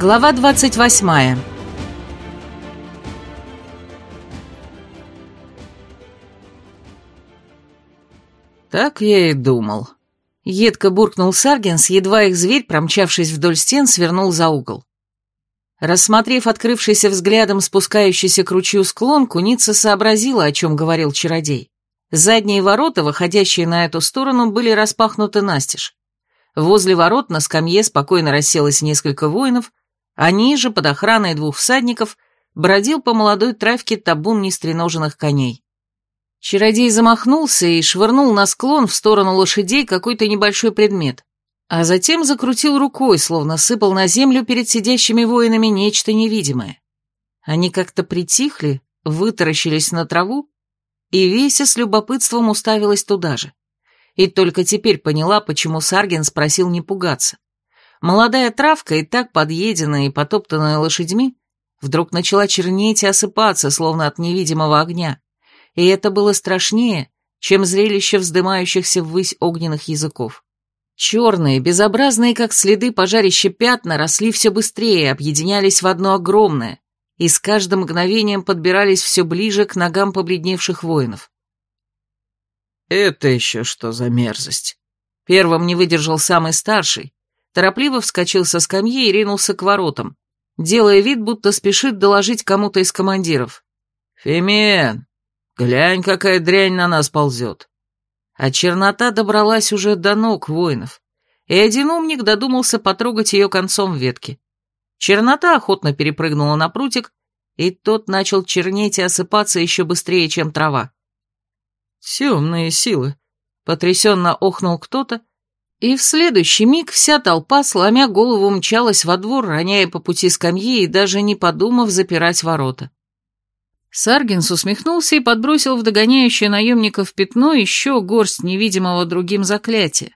Глава 28 «Так я и думал», — едко буркнул Саргенс, едва их зверь, промчавшись вдоль стен, свернул за угол. Рассмотрев открывшийся взглядом спускающийся к ручью склон, куница сообразила, о чем говорил чародей. Задние ворота, выходящие на эту сторону, были распахнуты настежь. Возле ворот на скамье спокойно расселось несколько воинов, а ниже, под охраной двух всадников, бродил по молодой травке табун нестреноженных коней. Чародей замахнулся и швырнул на склон в сторону лошадей какой-то небольшой предмет, а затем закрутил рукой, словно сыпал на землю перед сидящими воинами нечто невидимое. Они как-то притихли, вытаращились на траву, и Веся с любопытством уставилась туда же. И только теперь поняла, почему Сарген спросил не пугаться. Молодая травка, и так подъеденная и потоптанная лошадьми, вдруг начала чернеть и осыпаться, словно от невидимого огня и это было страшнее, чем зрелище вздымающихся ввысь огненных языков. Черные, безобразные, как следы пожарища пятна, росли все быстрее, объединялись в одно огромное, и с каждым мгновением подбирались все ближе к ногам побледневших воинов. «Это еще что за мерзость?» Первым не выдержал самый старший, торопливо вскочил со скамьи и ринулся к воротам, делая вид, будто спешит доложить кому-то из командиров. «Фемен, Глянь, какая дрянь на нас ползет. А чернота добралась уже до ног воинов, и один умник додумался потрогать ее концом ветки. Чернота охотно перепрыгнула на прутик, и тот начал чернеть и осыпаться еще быстрее, чем трава. «Темные силы», — потрясенно охнул кто-то, и в следующий миг вся толпа, сломя голову, мчалась во двор, роняя по пути скамьи и даже не подумав запирать ворота. Саргинс усмехнулся и подбросил в догоняющее наемников пятно еще горсть невидимого другим заклятия.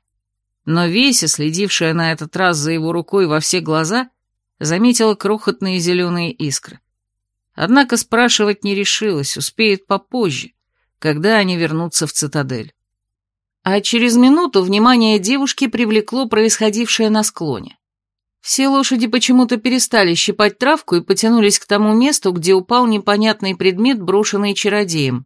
Но Веся, следившая на этот раз за его рукой во все глаза, заметила крохотные зеленые искры. Однако спрашивать не решилась, успеет попозже, когда они вернутся в цитадель. А через минуту внимание девушки привлекло происходившее на склоне. Все лошади почему-то перестали щипать травку и потянулись к тому месту, где упал непонятный предмет, брошенный чародеем.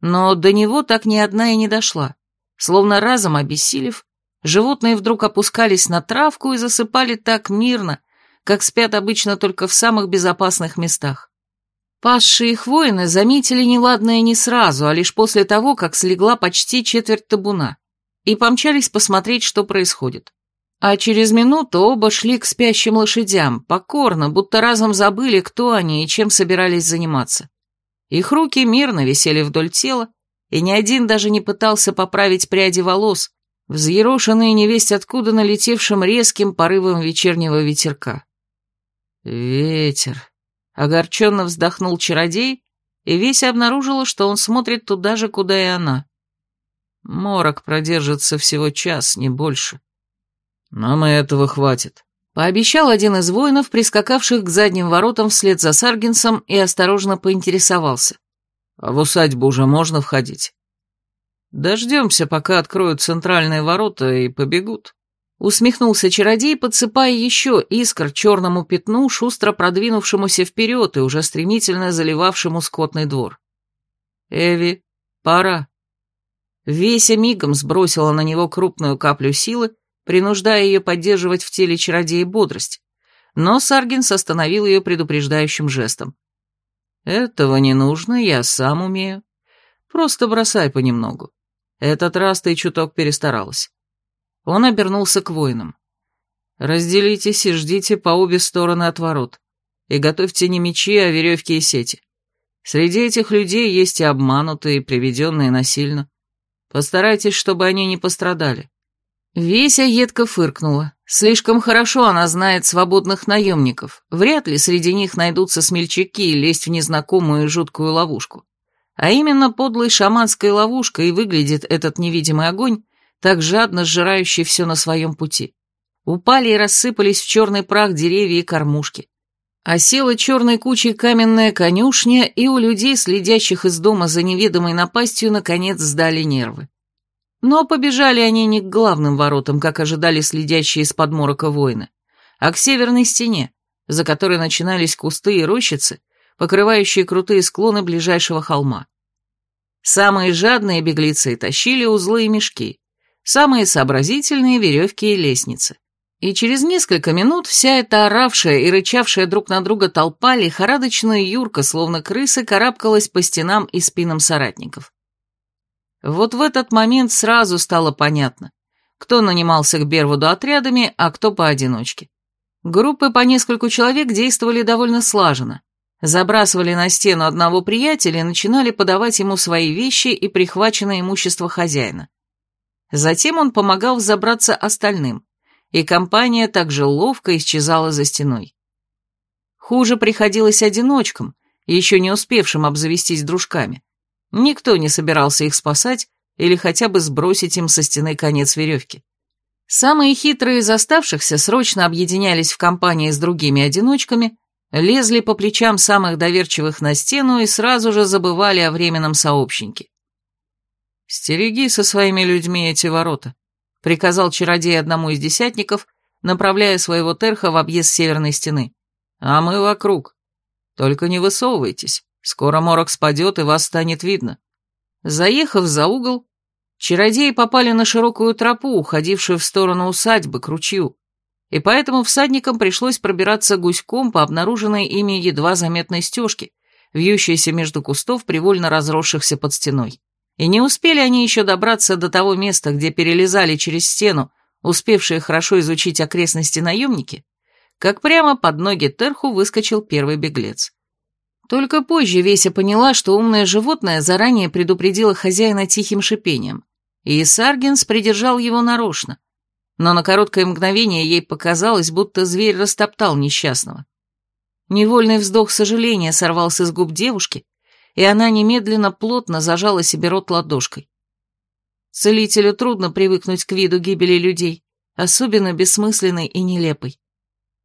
Но до него так ни одна и не дошла. Словно разом обессилев, животные вдруг опускались на травку и засыпали так мирно, как спят обычно только в самых безопасных местах. Пасшие их воины заметили неладное не сразу, а лишь после того, как слегла почти четверть табуна, и помчались посмотреть, что происходит. А через минуту оба шли к спящим лошадям, покорно, будто разом забыли, кто они и чем собирались заниматься. Их руки мирно висели вдоль тела, и ни один даже не пытался поправить пряди волос, взъерошенные невесть откуда налетевшим резким порывом вечернего ветерка. «Ветер», — огорченно вздохнул чародей, и весь обнаружила, что он смотрит туда же, куда и она. Морок продержится всего час, не больше. «Нам и этого хватит», — пообещал один из воинов, прискакавших к задним воротам вслед за Саргинсом, и осторожно поинтересовался. «А в усадьбу уже можно входить?» «Дождемся, пока откроют центральные ворота и побегут», — усмехнулся чародей, подсыпая еще искр черному пятну, шустро продвинувшемуся вперед и уже стремительно заливавшему скотный двор. «Эви, пора». Веся мигом сбросила на него крупную каплю силы, принуждая ее поддерживать в теле чародея бодрость, но Саргинс остановил ее предупреждающим жестом. «Этого не нужно, я сам умею. Просто бросай понемногу. Этот раз ты чуток перестаралась». Он обернулся к воинам. «Разделитесь и ждите по обе стороны от ворот, и готовьте не мечи, а веревки и сети. Среди этих людей есть и обманутые, и приведенные насильно. Постарайтесь, чтобы они не пострадали. Веся едко фыркнула. Слишком хорошо она знает свободных наемников. Вряд ли среди них найдутся смельчаки лезть в незнакомую и жуткую ловушку. А именно подлой шаманской ловушкой выглядит этот невидимый огонь, так жадно сжирающий все на своем пути. Упали и рассыпались в черный прах деревья и кормушки. Осела черной кучей каменная конюшня, и у людей, следящих из дома за неведомой напастью, наконец сдали нервы. Но побежали они не к главным воротам, как ожидали следящие из подморока воины, а к северной стене, за которой начинались кусты и рощицы, покрывающие крутые склоны ближайшего холма. Самые жадные беглецы тащили узлы и мешки, самые сообразительные веревки и лестницы. И через несколько минут вся эта оравшая и рычавшая друг на друга толпа лихорадочно и юрко, словно крысы, карабкалась по стенам и спинам соратников. Вот в этот момент сразу стало понятно, кто нанимался к Бервуду отрядами, а кто поодиночке. Группы по нескольку человек действовали довольно слаженно. Забрасывали на стену одного приятеля и начинали подавать ему свои вещи и прихваченное имущество хозяина. Затем он помогал взобраться остальным, и компания также ловко исчезала за стеной. Хуже приходилось одиночкам, еще не успевшим обзавестись дружками. Никто не собирался их спасать или хотя бы сбросить им со стены конец веревки. Самые хитрые из оставшихся срочно объединялись в компании с другими одиночками, лезли по плечам самых доверчивых на стену и сразу же забывали о временном сообщнике. «Стереги со своими людьми эти ворота», — приказал чародей одному из десятников, направляя своего терха в объезд северной стены. «А мы вокруг. Только не высовывайтесь, скоро морок спадет и вас станет видно». Заехав за угол, чародеи попали на широкую тропу, уходившую в сторону усадьбы, к ручью, и поэтому всадникам пришлось пробираться гуськом по обнаруженной ими едва заметной стежке, вьющейся между кустов, привольно разросшихся под стеной. И не успели они еще добраться до того места, где перелезали через стену, успевшие хорошо изучить окрестности наемники, как прямо под ноги Терху выскочил первый беглец. Только позже Веся поняла, что умное животное заранее предупредило хозяина тихим шипением, и Саргинс придержал его нарочно, но на короткое мгновение ей показалось, будто зверь растоптал несчастного. Невольный вздох сожаления сорвался с губ девушки, и она немедленно плотно зажала себе рот ладошкой. Целителю трудно привыкнуть к виду гибели людей, особенно бессмысленной и нелепой.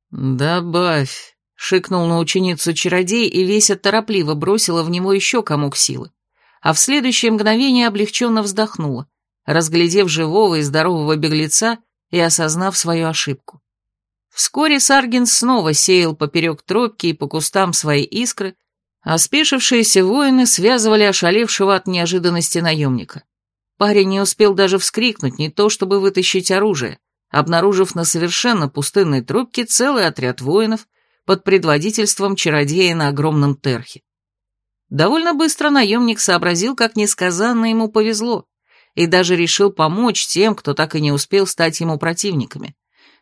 «Добавь», — шикнул на ученицу чародей, и Веся торопливо бросила в него еще комок силы, а в следующее мгновение облегченно вздохнула, разглядев живого и здорового беглеца и осознав свою ошибку. Вскоре Саргин снова сеял поперек тропки и по кустам свои искры, а спешившиеся воины связывали ошалевшего от неожиданности наемника. Парень не успел даже вскрикнуть, не то чтобы вытащить оружие, обнаружив на совершенно пустынной трубке целый отряд воинов под предводительством чародея на огромном терхе. Довольно быстро наемник сообразил, как несказанно ему повезло, и даже решил помочь тем, кто так и не успел стать ему противниками.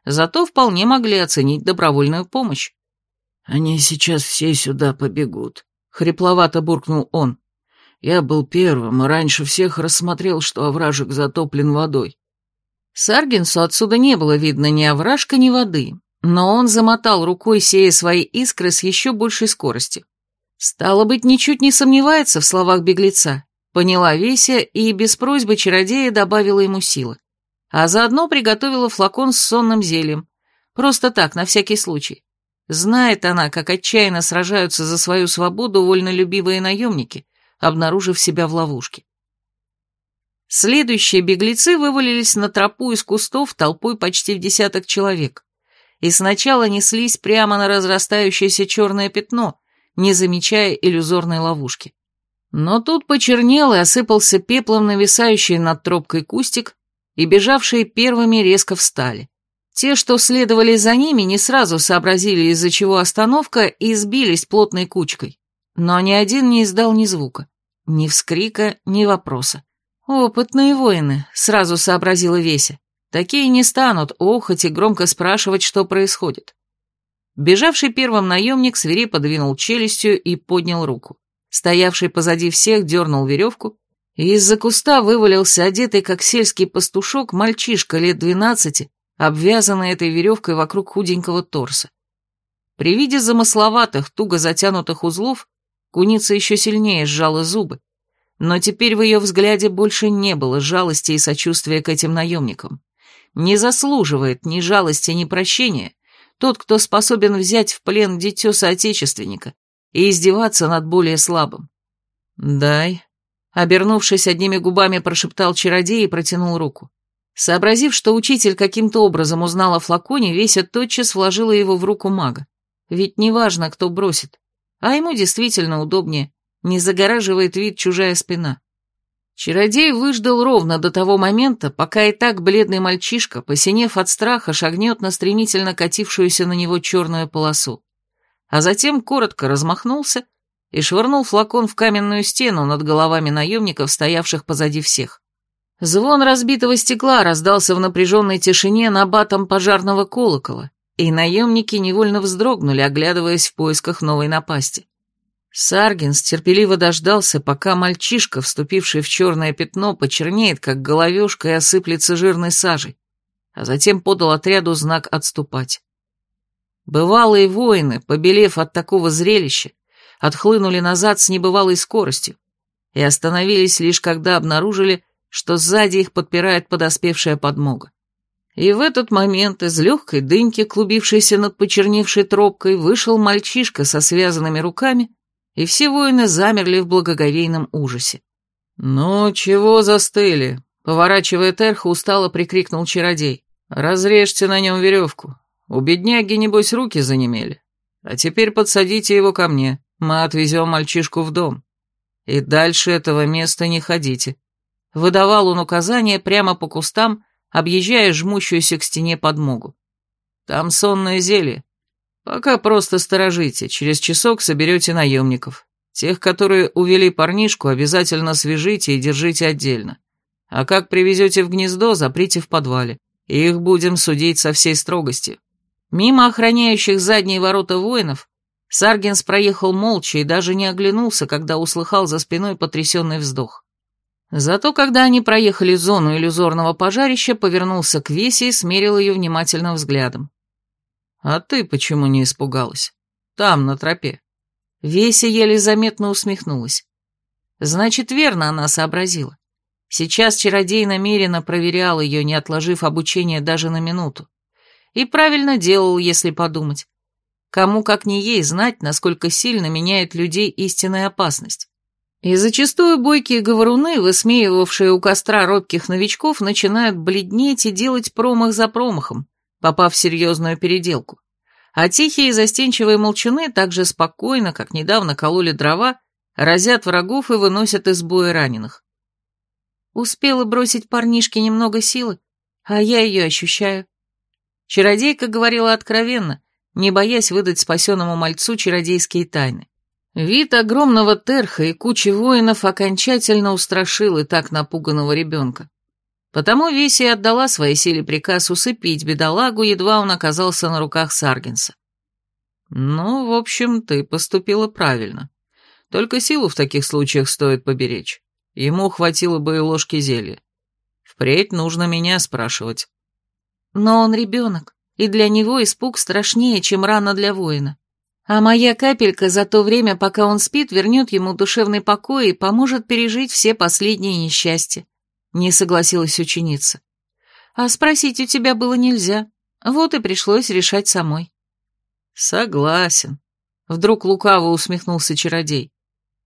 Зато вполне могли оценить добровольную помощь. «Они сейчас все сюда побегут», — хрипловато буркнул он. «Я был первым и раньше всех рассмотрел, что овражек затоплен водой». Саргинсу отсюда не было видно ни овражка, ни воды, но он замотал рукой, сея свои искры с еще большей скоростью. Стало быть, ничуть не сомневается в словах беглеца. Поняла Веся и без просьбы чародея добавила ему силы. А заодно приготовила флакон с сонным зельем. Просто так, на всякий случай. Знает она, как отчаянно сражаются за свою свободу вольнолюбивые наемники, обнаружив себя в ловушке. Следующие беглецы вывалились на тропу из кустов толпой почти в десяток человек. И сначала неслись прямо на разрастающееся черное пятно, не замечая иллюзорной ловушки. Но тут почернел и осыпался пеплом нависающий над тропкой кустик, и бежавшие первыми резко встали. Те, что следовали за ними, не сразу сообразили, из-за чего остановка, и сбились плотной кучкой. Но ни один не издал ни звука, ни вскрика, ни вопроса. «Опытные воины», — сразу сообразила Веся. «Такие не станут охоть и громко спрашивать, что происходит». Бежавший первым наемник свирепо двинул челюстью и поднял руку. Стоявший позади всех дернул веревку, и из-за куста вывалился одетый, как сельский пастушок, мальчишка лет двенадцати, обвязанный этой веревкой вокруг худенького торса. При виде замысловатых, туго затянутых узлов, куница еще сильнее сжала зубы, но теперь в ее взгляде больше не было жалости и сочувствия к этим наемникам. Не заслуживает ни жалости, ни прощения тот, кто способен взять в плен дитё соотечественника, и издеваться над более слабым. «Дай», — обернувшись одними губами, прошептал чародей и протянул руку. Сообразив, что учитель каким-то образом узнал о флаконе, Веся тотчас вложила его в руку мага. Ведь неважно, кто бросит, а ему действительно удобнее, не загораживает вид чужая спина. Чародей выждал ровно до того момента, пока и так бледный мальчишка, посинев от страха, шагнет на стремительно катившуюся на него черную полосу. А затем коротко размахнулся и швырнул флакон в каменную стену над головами наемников, стоявших позади всех. Звон разбитого стекла раздался в напряженной тишине на батом пожарного колокола, и наемники невольно вздрогнули, оглядываясь в поисках новой напасти. Саргинс терпеливо дождался, пока мальчишка, вступивший в черное пятно, почернеет, как головешка, и осыплется жирной сажей, а затем подал отряду знак «отступать». Бывалые воины, побелев от такого зрелища, отхлынули назад с небывалой скоростью и остановились лишь когда обнаружили, что сзади их подпирает подоспевшая подмога. И в этот момент из легкой дымки, клубившейся над почерневшей тропкой, вышел мальчишка со связанными руками и все воины замерли в благоговейном ужасе. «Ну, чего застыли?» — поворачивая Терха, устало прикрикнул чародей. «Разрежьте на нем веревку. У бедняги, небось, руки занемели. А теперь подсадите его ко мне, мы отвезем мальчишку в дом. И дальше этого места не ходите». Выдавал он указания прямо по кустам, объезжая жмущуюся к стене подмогу. «Там сонное зелье. Пока просто сторожите, через часок соберете наемников. Тех, которые увели парнишку, обязательно свяжите и держите отдельно. А как привезете в гнездо, заприте в подвале. Их будем судить со всей строгостью. Мимо охраняющих задние ворота воинов, Саргинс проехал молча и даже не оглянулся, когда услыхал за спиной потрясенный вздох. Зато когда они проехали зону иллюзорного пожарища, повернулся к Весе и смерил ее внимательным взглядом. «А ты почему не испугалась? Там, на тропе». Веся еле заметно усмехнулась. Значит, верно она сообразила. Сейчас чародей намеренно проверял ее, не отложив обучение даже на минуту. И правильно делал, если подумать. Кому, как не ей, знать, насколько сильно меняет людей истинная опасность. И зачастую бойкие говоруны, высмеивавшие у костра робких новичков, начинают бледнеть и делать промах за промахом, попав в серьезную переделку. А тихие застенчивые молчуны так же спокойно, как недавно кололи дрова, разят врагов и выносят из боя раненых. Успела бросить парнишке немного силы, а я ее ощущаю. Чародейка говорила откровенно, не боясь выдать спасенному мальцу чародейские тайны. Вид огромного терха и кучи воинов окончательно устрашил и так напуганного ребенка. Потому Веси отдала своей силе приказ усыпить бедолагу, едва он оказался на руках Саргенса. «Ну, в общем, ты поступила правильно. Только силу в таких случаях стоит поберечь. Ему хватило бы и ложки зелья. Впредь нужно меня спрашивать». «Но он ребенок, и для него испуг страшнее, чем рана для воина. А моя капелька за то время, пока он спит, вернет ему душевный покой и поможет пережить все последние несчастья. Не согласилась ученица. А спросить у тебя было нельзя. Вот и пришлось решать самой. Согласен. Вдруг лукаво усмехнулся чародей.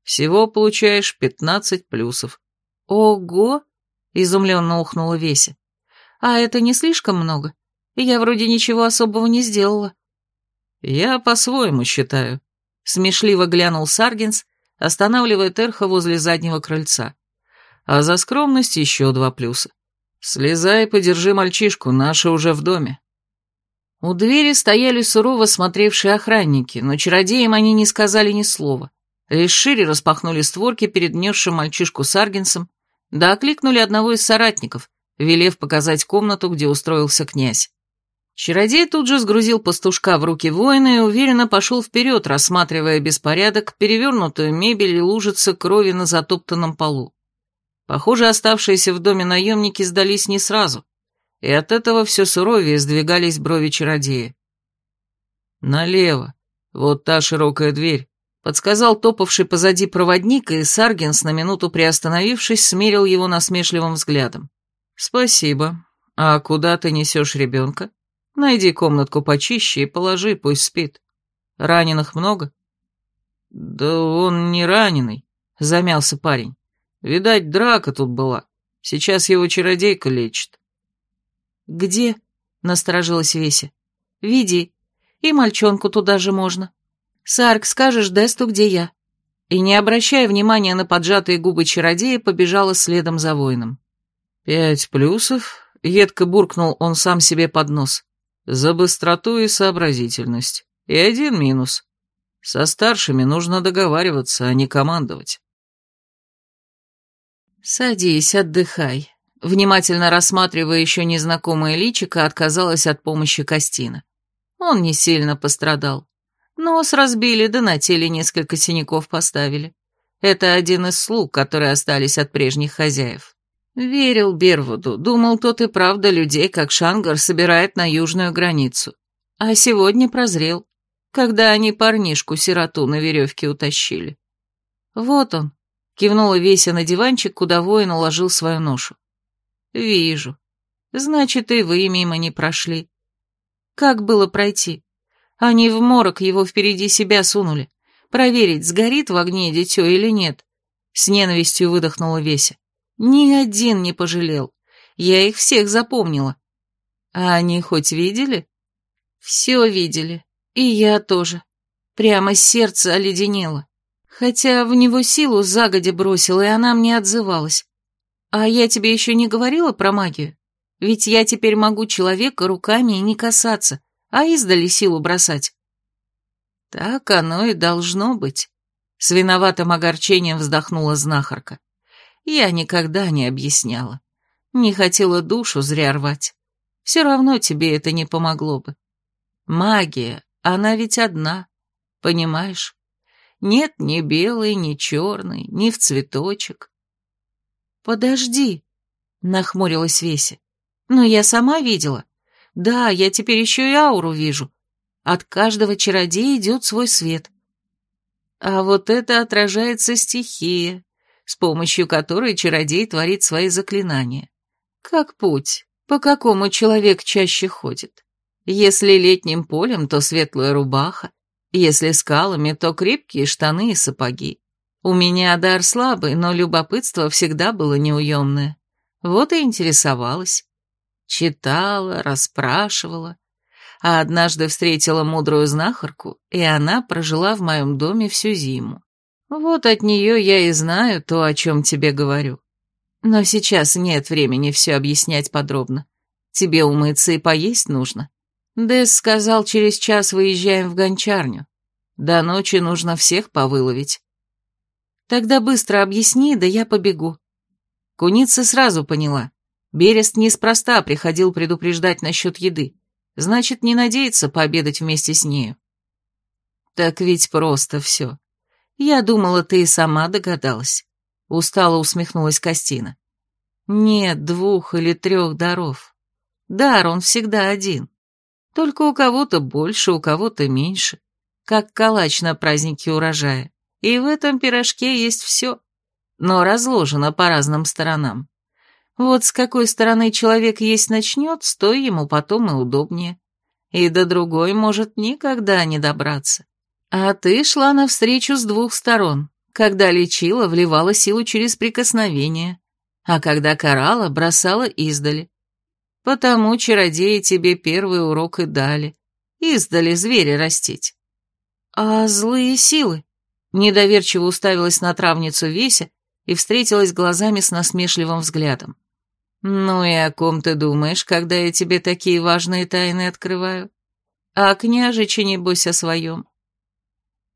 Всего получаешь пятнадцать плюсов. Ого! Изумленно ухнула Веся. А это не слишком много? Я вроде ничего особого не сделала. Я по-своему считаю. Смешливо глянул Саргинс, останавливая Терха возле заднего крыльца а за скромность еще два плюса. Слезай, подержи мальчишку, наши уже в доме. У двери стояли сурово смотревшие охранники, но чародеям они не сказали ни слова. Лишь шире распахнули створки перед несшим мальчишку Саргинсом, да окликнули одного из соратников, велев показать комнату, где устроился князь. Чародей тут же сгрузил пастушка в руки воина и уверенно пошел вперед, рассматривая беспорядок, перевернутую мебель и лужицы крови на затоптанном полу. Похоже, оставшиеся в доме наемники сдались не сразу, и от этого все суровее сдвигались брови чародея. «Налево, вот та широкая дверь», — подсказал топавший позади проводник, и Саргенс, на минуту приостановившись, смерил его насмешливым взглядом. «Спасибо. А куда ты несешь ребенка? Найди комнатку почище и положи, пусть спит. Раненых много?» «Да он не раненый», — замялся парень. Видать, драка тут была. Сейчас его чародейка лечит. «Где?» — насторожилась Веся. «Веди. И мальчонку туда же можно. Сарк, скажешь Десту, где я?» И, не обращая внимания на поджатые губы чародея, побежала следом за воином. «Пять плюсов», — едко буркнул он сам себе под нос, — «за быстроту и сообразительность. И один минус. Со старшими нужно договариваться, а не командовать». «Садись, отдыхай», внимательно рассматривая еще незнакомое личико, отказалась от помощи Костина. Он не сильно пострадал. Нос разбили, да на теле несколько синяков поставили. Это один из слуг, которые остались от прежних хозяев. Верил Бервуду, думал, тот и правда людей, как Шангар, собирает на южную границу. А сегодня прозрел, когда они парнишку-сироту на веревке утащили. Вот он, кивнула Веся на диванчик, куда воин уложил свою ношу. Вижу. Значит, и вы мимо не прошли. Как было пройти? Они в морок его впереди себя сунули. Проверить, сгорит в огне дитё или нет. С ненавистью выдохнула Веся. Ни один не пожалел. Я их всех запомнила. А они хоть видели? Все видели. И я тоже. Прямо сердце оледенело. Хотя в него силу загодя бросила, и она мне отзывалась. А я тебе еще не говорила про магию? Ведь я теперь могу человека руками и не касаться, а издали силу бросать. Так оно и должно быть. С виноватым огорчением вздохнула знахарка. Я никогда не объясняла. Не хотела душу зря рвать. Все равно тебе это не помогло бы. Магия, она ведь одна, понимаешь? Нет ни белой, ни черной, ни в цветочек. Подожди, нахмурилась Веся. Но я сама видела. Да, я теперь еще и ауру вижу. От каждого чародея идет свой свет. А вот это отражается стихия, с помощью которой чародей творит свои заклинания. Как путь, по какому человек чаще ходит. Если летним полем, то светлая рубаха, если скалами, то крепкие штаны и сапоги. У меня дар слабый, но любопытство всегда было неуемное. Вот и интересовалась. Читала, расспрашивала. А однажды встретила мудрую знахарку, и она прожила в моем доме всю зиму. Вот от нее я и знаю то, о чем тебе говорю. Но сейчас нет времени все объяснять подробно. Тебе умыться и поесть нужно. Дэс сказал, через час выезжаем в гончарню. До ночи нужно всех повыловить. Тогда быстро объясни, да я побегу. Куница сразу поняла. Берест неспроста приходил предупреждать насчет еды. Значит, не надеется пообедать вместе с нею. Так ведь просто все. Я думала, ты и сама догадалась. Устало усмехнулась Костина. Нет двух или трех даров. Дар он всегда один. Только у кого-то больше, у кого-то меньше. Как калач на празднике урожая. И в этом пирожке есть все, но разложено по разным сторонам. Вот с какой стороны человек есть начнет, с той ему потом и удобнее. И до другой может никогда не добраться. А ты шла навстречу с двух сторон. Когда лечила, вливала силу через прикосновение, а когда карала, бросала издали. Потому чародеи тебе первый урок и дали. Издали зверя растить. А злые силы? Недоверчиво уставилась на травницу Веся и встретилась глазами с насмешливым взглядом. «Ну и о ком ты думаешь, когда я тебе такие важные тайны открываю? А княжичи, небось, о своем?»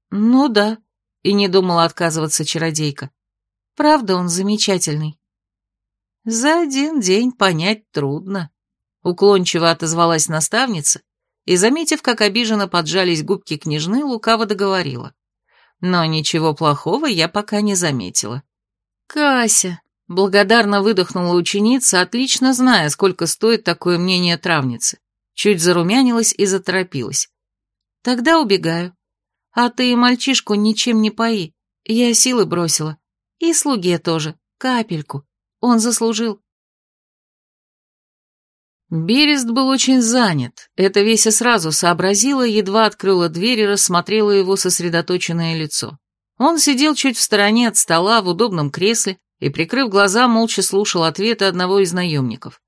«Ну да», — и не думала отказываться чародейка. «Правда, он замечательный». «За один день понять трудно», — уклончиво отозвалась наставница и, заметив, как обиженно поджались губки княжны, лукаво договорила. «Но ничего плохого я пока не заметила». «Кася», Благодарно выдохнула ученица, отлично зная, сколько стоит такое мнение травницы. Чуть зарумянилась и заторопилась. «Тогда убегаю. А ты мальчишку ничем не пои. Я силы бросила. И слуге тоже. Капельку. Он заслужил». Берест был очень занят. Это Веся сразу сообразила, едва открыла дверь и рассмотрела его сосредоточенное лицо. Он сидел чуть в стороне от стола в удобном кресле, и, прикрыв глаза, молча слушал ответы одного из наемников.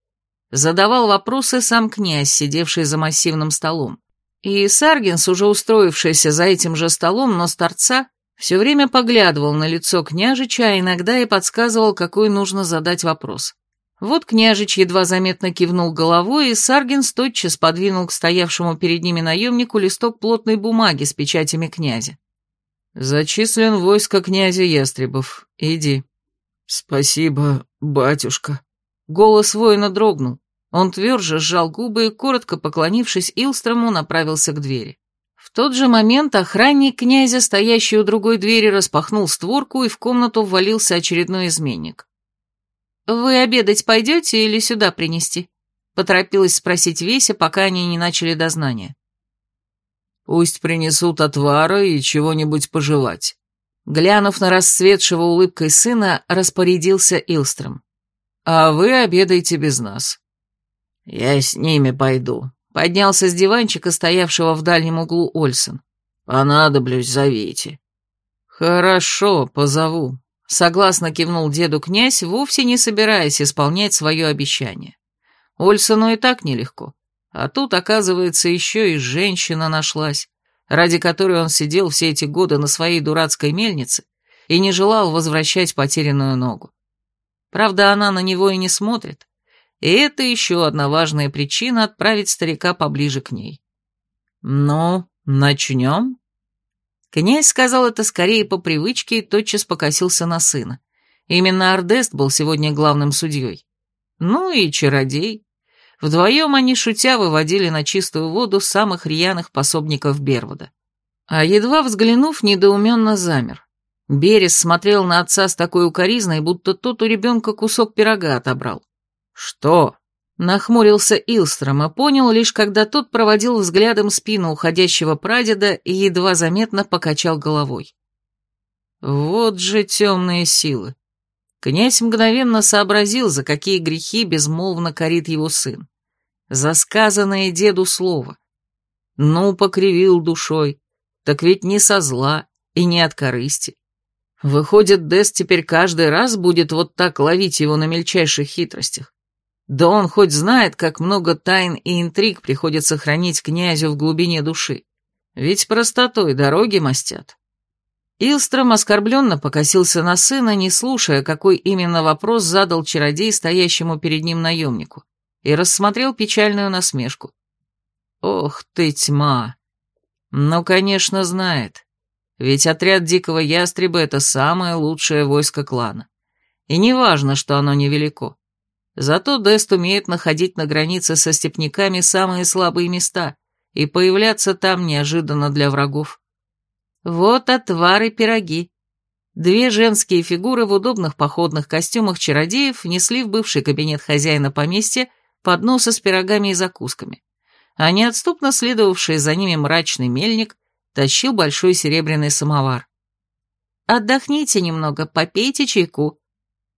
Задавал вопросы сам князь, сидевший за массивным столом. И Саргинс, уже устроившийся за этим же столом, но с торца, все время поглядывал на лицо княжича, а иногда и подсказывал, какой нужно задать вопрос. Вот княжич едва заметно кивнул головой, и Саргинс тотчас подвинул к стоявшему перед ними наемнику листок плотной бумаги с печатями князя. «Зачислен войско князя Ястребов. Иди». «Спасибо, батюшка». Голос воина дрогнул. Он тверже сжал губы и, коротко поклонившись Илстрому, направился к двери. В тот же момент охранник князя, стоящий у другой двери, распахнул створку, и в комнату ввалился очередной изменник. «Вы обедать пойдете или сюда принести?» — поторопилась спросить Веся, пока они не начали дознание. «Пусть принесут отвара и чего-нибудь пожевать». Глянув на расцветшего улыбкой сына, распорядился Илстром. «А вы обедайте без нас». «Я с ними пойду», — поднялся с диванчика, стоявшего в дальнем углу Ольсон. «Понадоблюсь, зовите». «Хорошо, позову», — согласно кивнул деду князь, вовсе не собираясь исполнять свое обещание. Ольсону и так нелегко, а тут, оказывается, еще и женщина нашлась, ради которой он сидел все эти годы на своей дурацкой мельнице и не желал возвращать потерянную ногу. Правда, она на него и не смотрит, и это еще одна важная причина отправить старика поближе к ней. «Ну, начнем?» Князь сказал это скорее по привычке и тотчас покосился на сына. Именно Ардест был сегодня главным судьей. Ну и чародей. Вдвоем они, шутя, выводили на чистую воду самых рьяных пособников Бервуда. А едва взглянув, недоуменно замер. Берес смотрел на отца с такой укоризной, будто тот у ребенка кусок пирога отобрал. «Что?» — нахмурился Илстром и понял лишь, когда тот проводил взглядом спину уходящего прадеда и едва заметно покачал головой. Вот же темные силы. Князь мгновенно сообразил, за какие грехи безмолвно корит его сын. За сказанное деду слово. Ну, покривил душой. Так ведь не со зла и не от корысти. Выходит, Дес теперь каждый раз будет вот так ловить его на мельчайших хитростях. Да он хоть знает, как много тайн и интриг приходится хранить князю в глубине души. Ведь простотой дороги мастят. Илстром оскорбленно покосился на сына, не слушая, какой именно вопрос задал чародей стоящему перед ним наемнику, и рассмотрел печальную насмешку. Ох ты, тьма! Ну, конечно, знает. Ведь отряд дикого ястреба — это самое лучшее войско клана. И не важно, что оно невелико. Зато Дест умеет находить на границе со степняками самые слабые места и появляться там неожиданно для врагов. Вот отвар и пироги. Две женские фигуры в удобных походных костюмах чародеев несли в бывший кабинет хозяина поместья подносы с пирогами и закусками, а неотступно следовавший за ними мрачный мельник тащил большой серебряный самовар. «Отдохните немного, попейте чайку.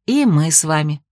И мы с вами».